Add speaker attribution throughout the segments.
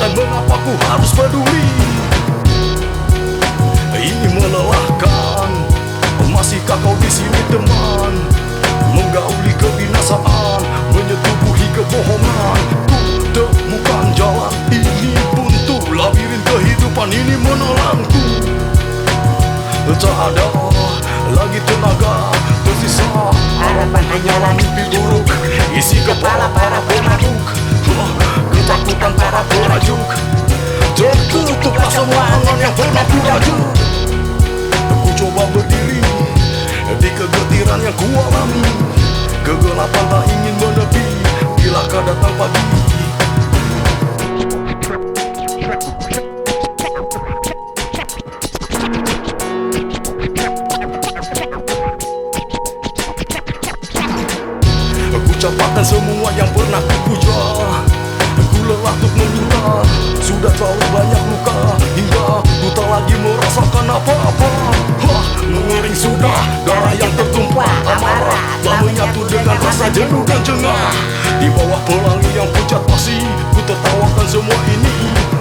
Speaker 1: Katakan mengapa ku harus peduli. Ini melelahkan. Masihkah kau di sini teman? Menggauli kebinasaan Menyetubuhi kebohongan. Ku temukan jalan ini buntu Labirin kehidupan ini menelanku Tak ada lagi tenaga tersisa.
Speaker 2: Harapan hanyalah
Speaker 1: mimpi buruk Isi kepala ku alami Kegelapan tak ingin menepi. Bila kau datang pagi. Ku capakan semua yang bawah pelangi yang pucat pasti Ku tertawakan semua ini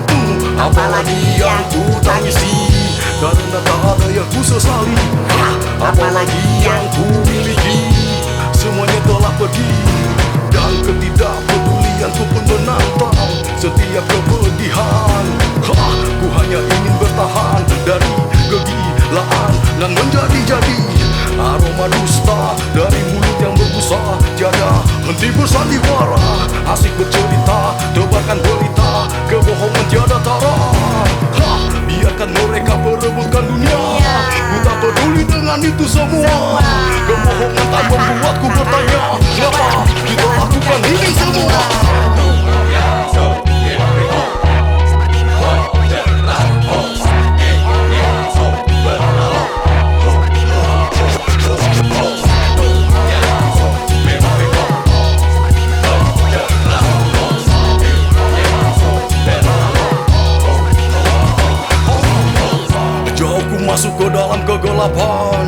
Speaker 1: hmm, Apalagi yang ku tangisi. Karena tak ada yang ku sesali. Hah, Apalagi yang ku espíritos ou. Masuk ke dalam kegelapan.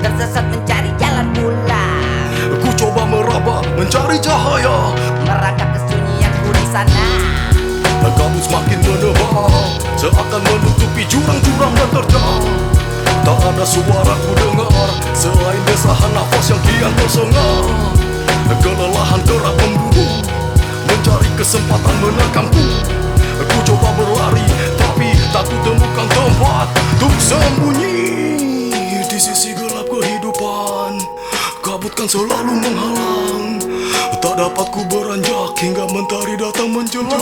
Speaker 2: Tersesat mencari jalan pulang
Speaker 1: Ku coba meraba mencari cahaya.
Speaker 2: Merangkak kesunyianku di sana
Speaker 1: Kabut semakin menebal Seakan menutupi jurang-jurang dan terjal. Tak ada suara ku dengar Selain desahan nafas yang kian tersengal. Kelelahan gerak memburu Mencari kesempatan menekanku Untuk sembunyi di sisi gelap kehidupan. Kabut kan selalu menghalang. Tak dapat ku beranjak hingga mentari datang menjelang.